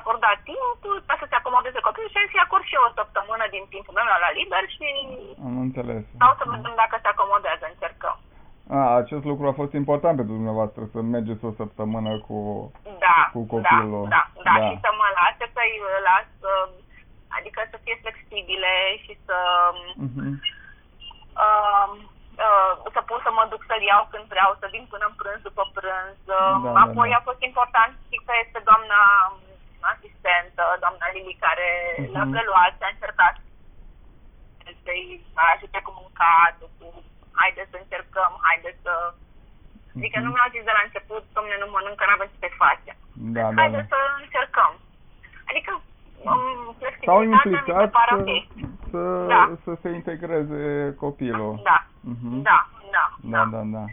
acordat timp ca să se acomodeze copilul și să-i acord și eu o săptămână din timpul meu la liber și Am înțeles. sau să vedem dacă se acomodează, încercăm. A, acest lucru a fost important pentru dumneavoastră, să mergeți o săptămână cu... Da, Cu copilul. Da, da, da, Da. și să mă lase să-i las, uh, adică să fie flexibile și să Mhm. uh, uh, să pot să mă duc să-l iau când vreau, să vin până în prânz, după prânz. Uh, Da, da, Apoi da. a fost important și că este doamna um, asistentă, doamna Lili, care Mhm. l-a preluat și a încercat să-i ajute cu mâncatul, cu haide să încercăm, haide să... Adică Mhm. nu mi-au zis de la început, domne, nu mănâncă, n-avem ce să facem. Da, da, Haide da. să încercăm. Adică, um, S-au flexibilitatea mi se implicat pare să, ok. să, Da. să se integreze copilul. Da, Mhm. da, da, Da, da, da.